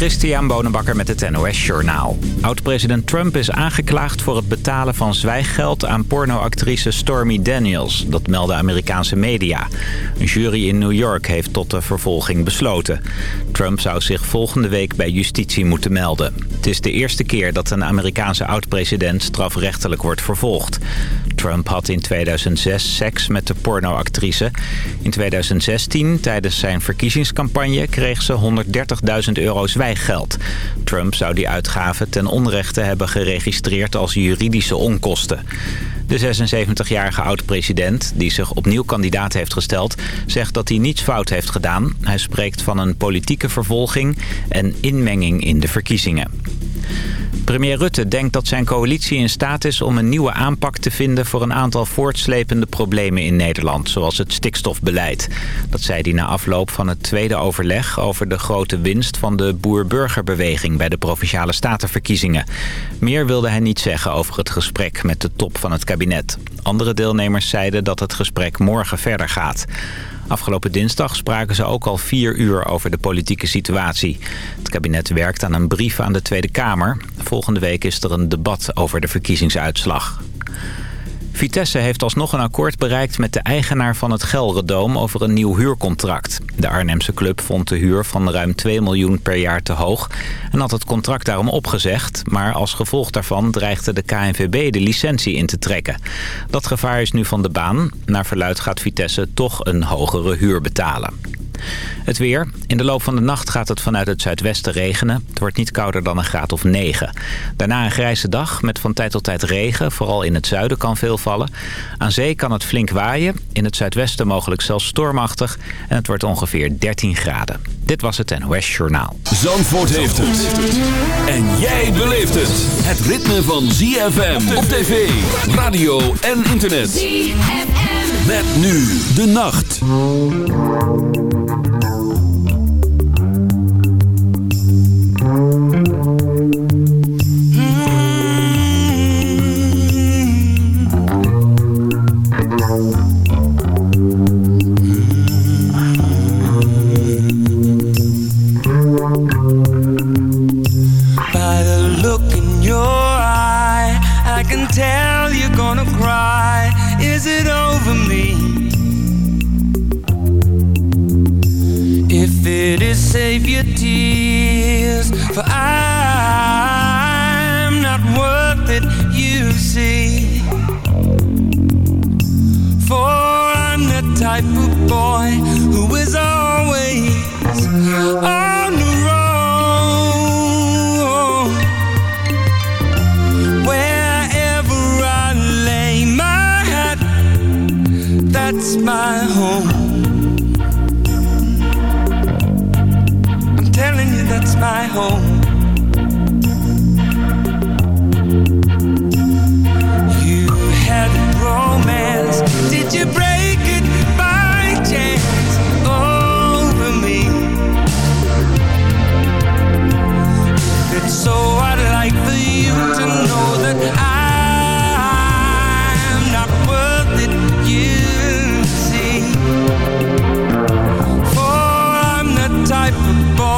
Christian Bonenbakker met het NOS Journaal. Oud-president Trump is aangeklaagd voor het betalen van zwijggeld aan pornoactrice Stormy Daniels. Dat melden Amerikaanse media. Een jury in New York heeft tot de vervolging besloten. Trump zou zich volgende week bij justitie moeten melden. Het is de eerste keer dat een Amerikaanse oud-president strafrechtelijk wordt vervolgd. Trump had in 2006 seks met de pornoactrice. In 2016, tijdens zijn verkiezingscampagne, kreeg ze 130.000 euro zwijggeld. Trump zou die uitgaven ten onrechte hebben geregistreerd als juridische onkosten. De 76-jarige oud-president, die zich opnieuw kandidaat heeft gesteld... zegt dat hij niets fout heeft gedaan. Hij spreekt van een politieke vervolging en inmenging in de verkiezingen. Premier Rutte denkt dat zijn coalitie in staat is om een nieuwe aanpak te vinden voor een aantal voortslepende problemen in Nederland, zoals het stikstofbeleid. Dat zei hij na afloop van het tweede overleg over de grote winst van de boer-burgerbeweging bij de Provinciale Statenverkiezingen. Meer wilde hij niet zeggen over het gesprek met de top van het kabinet. Andere deelnemers zeiden dat het gesprek morgen verder gaat. Afgelopen dinsdag spraken ze ook al vier uur over de politieke situatie. Het kabinet werkt aan een brief aan de Tweede Kamer. Volgende week is er een debat over de verkiezingsuitslag. Vitesse heeft alsnog een akkoord bereikt met de eigenaar van het Gelredoom over een nieuw huurcontract. De Arnhemse club vond de huur van ruim 2 miljoen per jaar te hoog en had het contract daarom opgezegd. Maar als gevolg daarvan dreigde de KNVB de licentie in te trekken. Dat gevaar is nu van de baan. Naar verluid gaat Vitesse toch een hogere huur betalen. Het weer. In de loop van de nacht gaat het vanuit het zuidwesten regenen. Het wordt niet kouder dan een graad of 9. Daarna een grijze dag met van tijd tot tijd regen. Vooral in het zuiden kan veel vallen. Aan zee kan het flink waaien. In het zuidwesten mogelijk zelfs stormachtig. En het wordt ongeveer 13 graden. Dit was het NOS Journaal. Zandvoort heeft het. En jij beleeft het. Het ritme van ZFM op tv, radio en internet. ZFM. Met nu de nacht.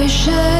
wish I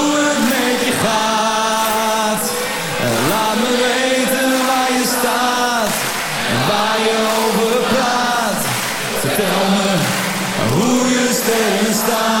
Stop.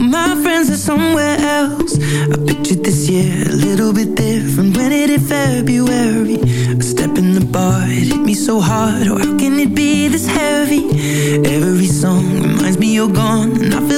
My friends are somewhere else. I pictured this year a little bit different. When it February A step in the bar, it hit me so hard. Oh, how can it be this heavy? Every song reminds me you're gone. And I feel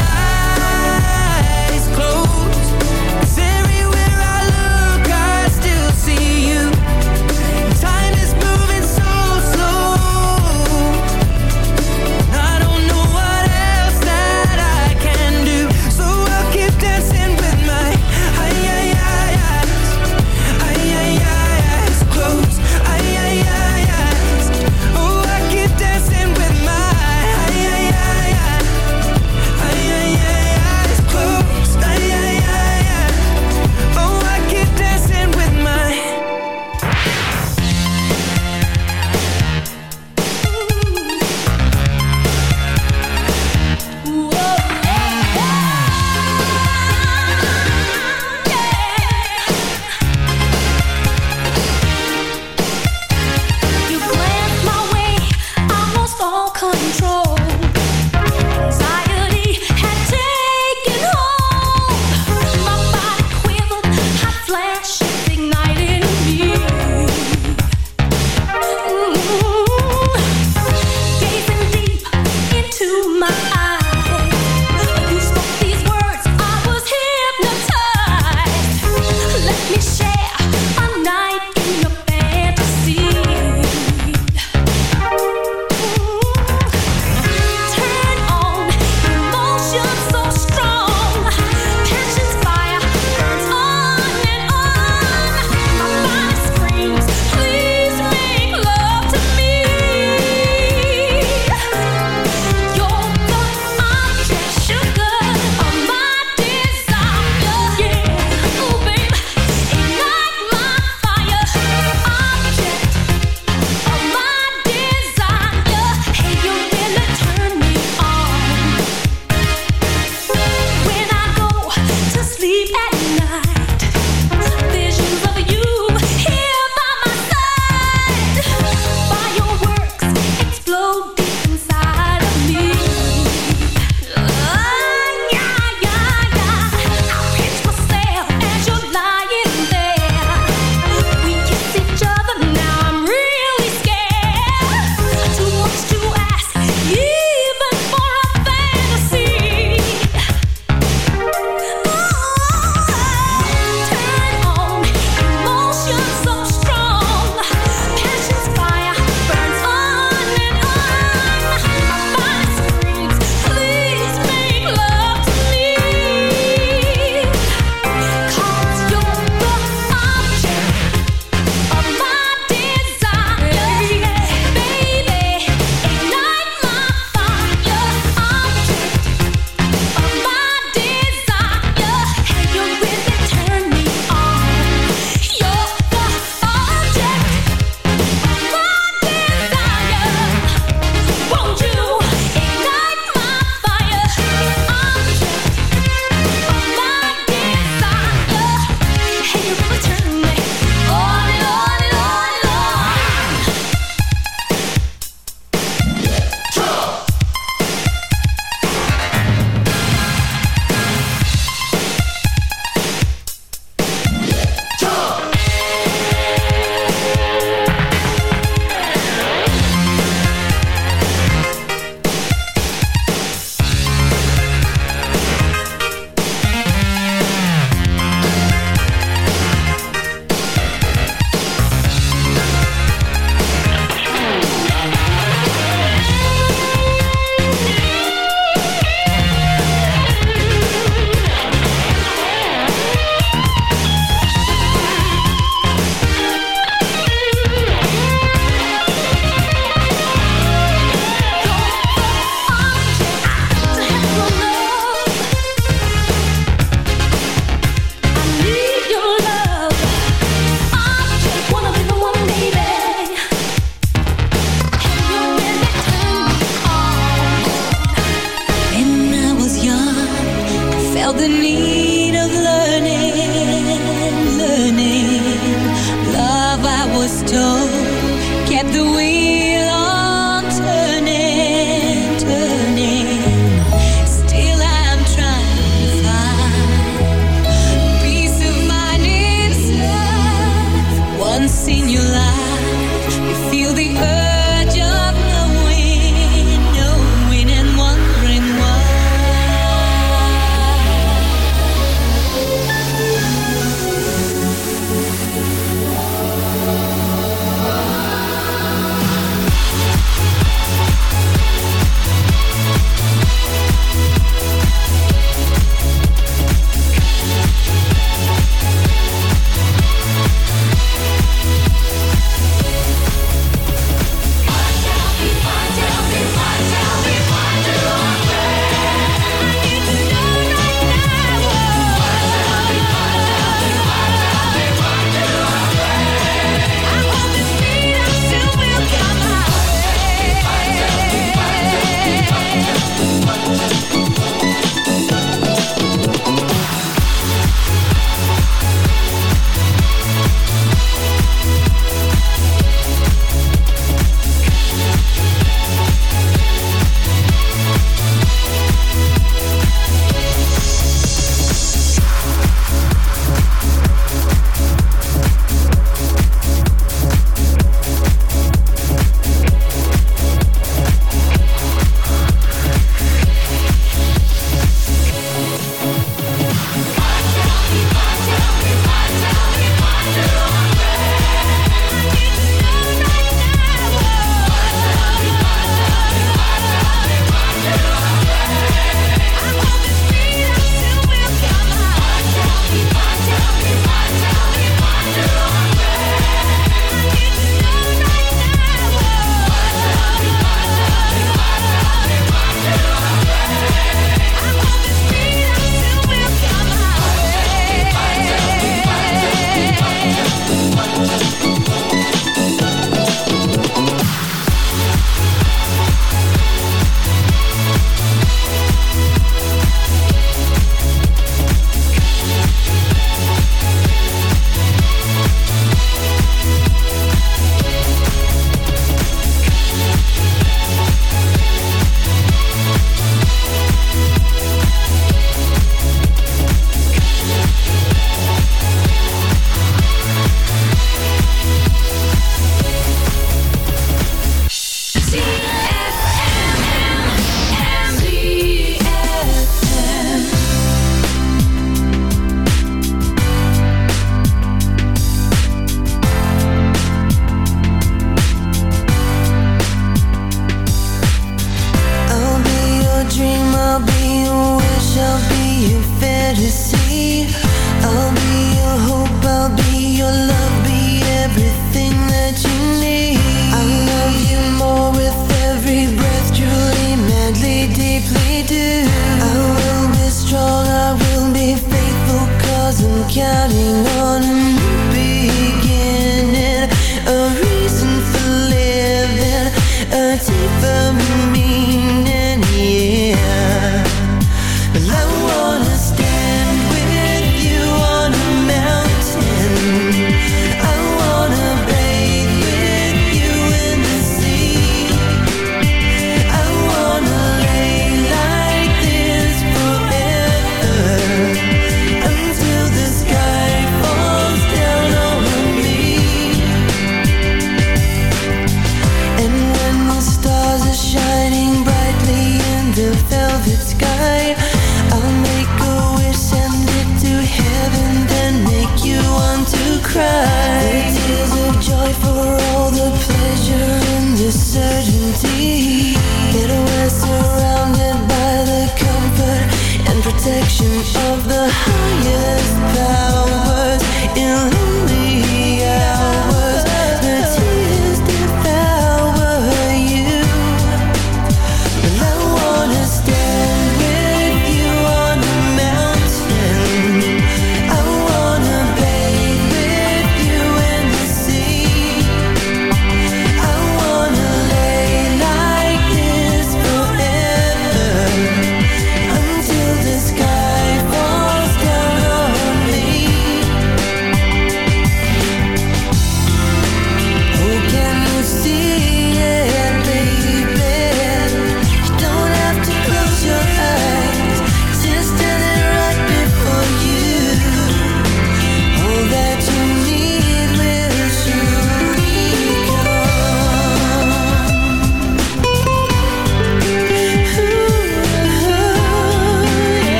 teeth them.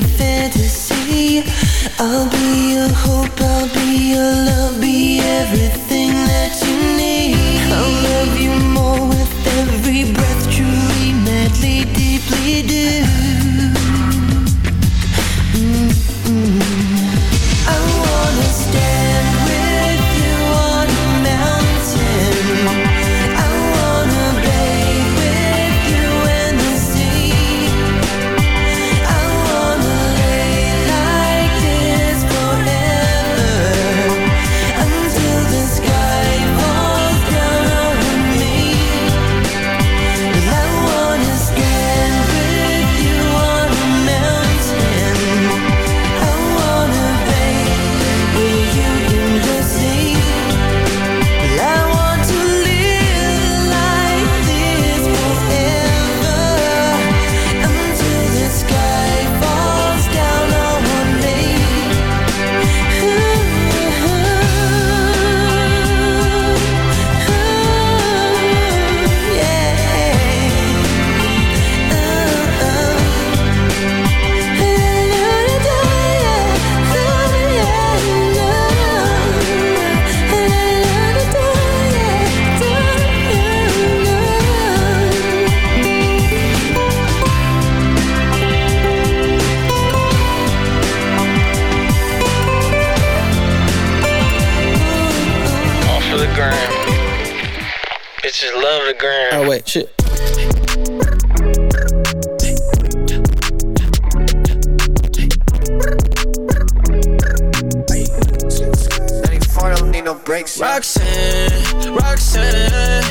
Your fantasy. I'll be your hope, I'll be your love, breaks. Roxanne, Roxanne,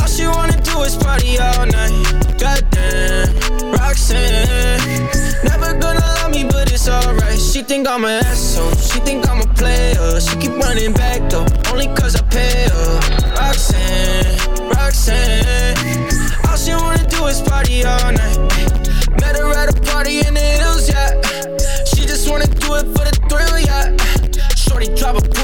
all she wanna do is party all night. Goddamn, Roxanne, never gonna love me, but it's alright. She think I'm an asshole, she think I'm a player. She keep running back though, only cause I pay her. Roxanne, Roxanne, all she wanna do is party all night. Met her at a party and it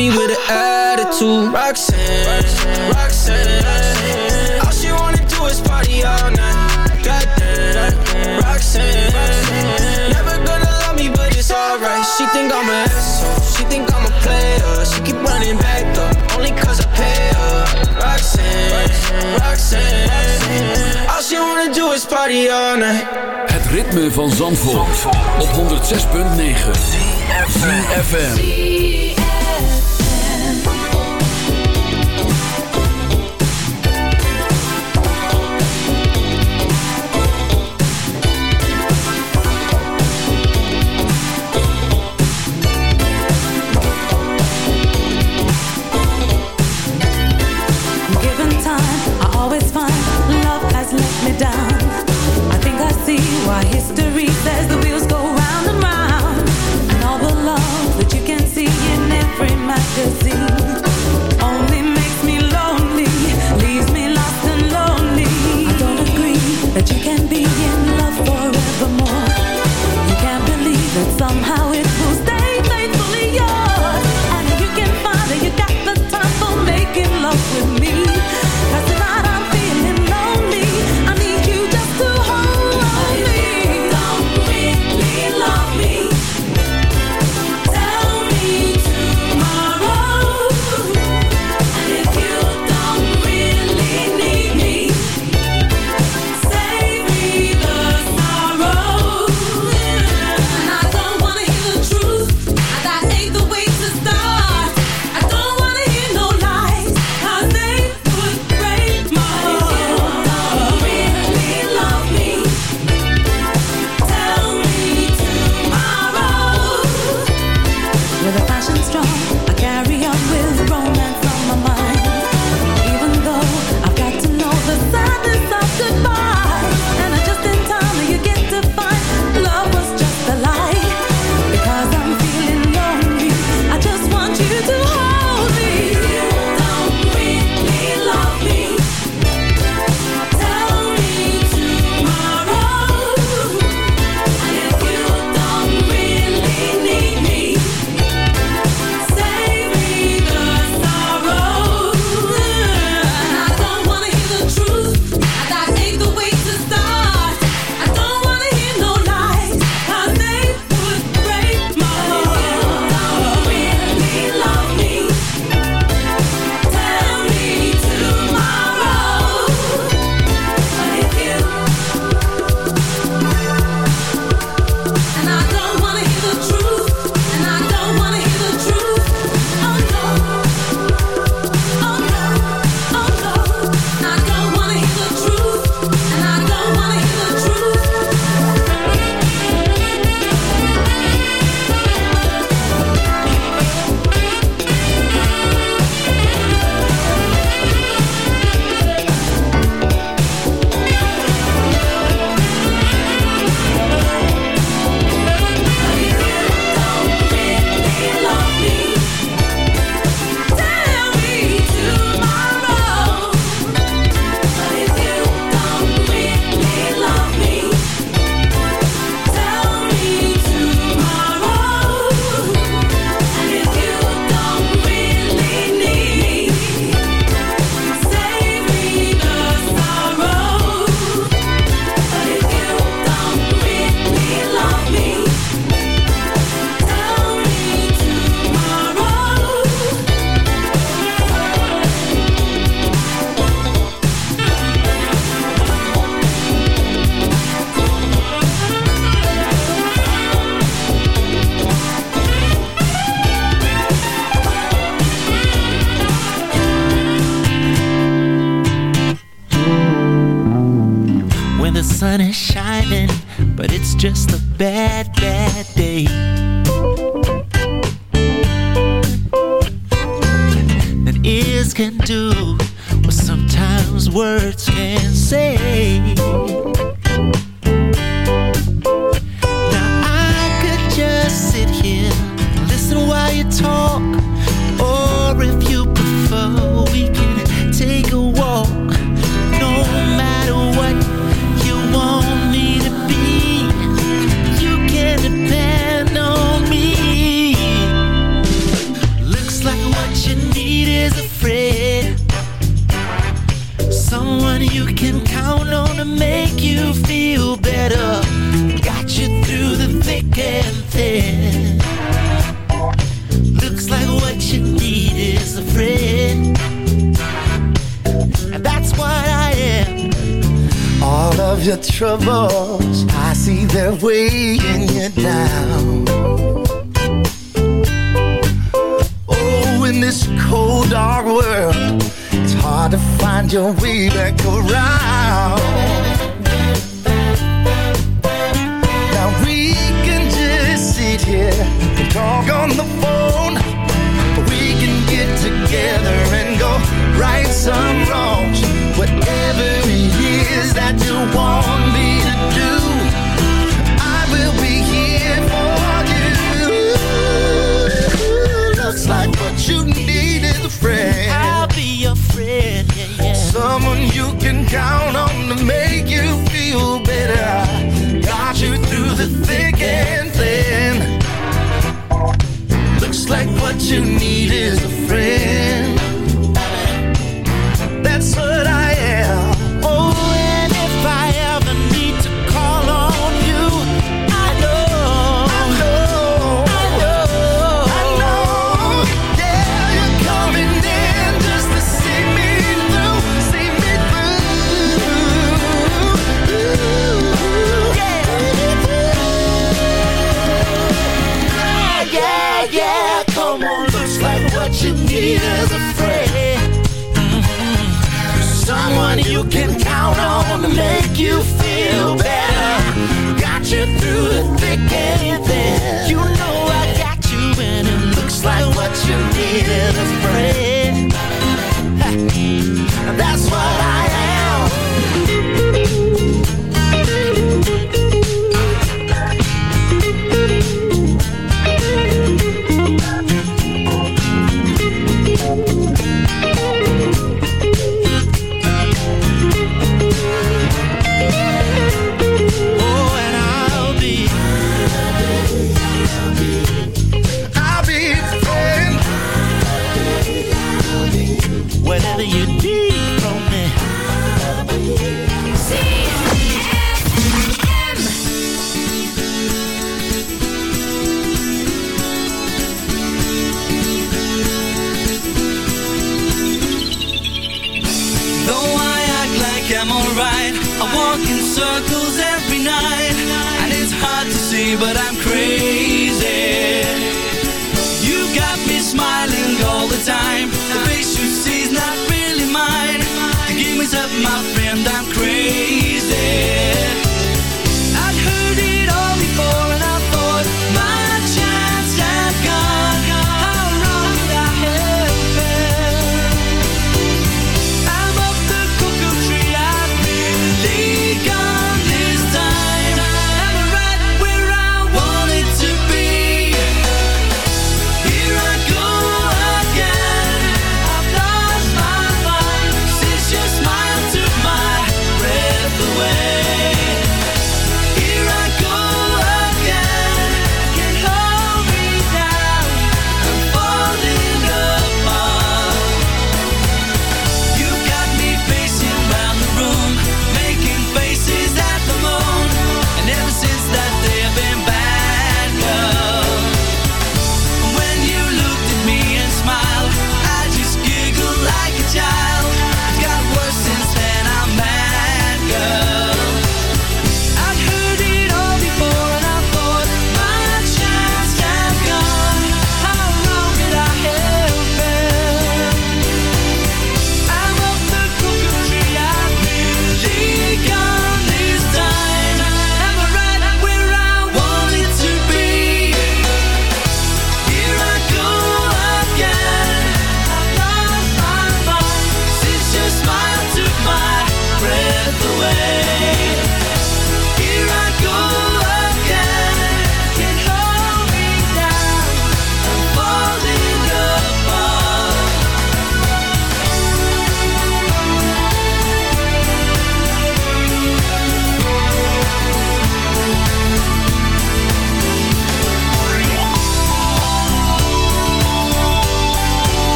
Money with an attitude. Roxanne, Roxanne, Roxanne. All she wanna do is party all night. Goddamn, Roxanne. Never gonna love me, but it's alright. She think I'm an asshole. She think I'm a player. She keep running back though, only cause I pay her. Roxanne, Roxanne. All she wanna do is party all night. Het ritme van Zandvoort, Zandvoort. op 106.9. FM. together and go right some wrongs. Whatever it is that you want me to do, I will be here for you. Looks like what you need is a friend. I'll be your friend, yeah, yeah. Someone you can count on to make you feel better. Got you through the thick and like what you need is a friend. you need it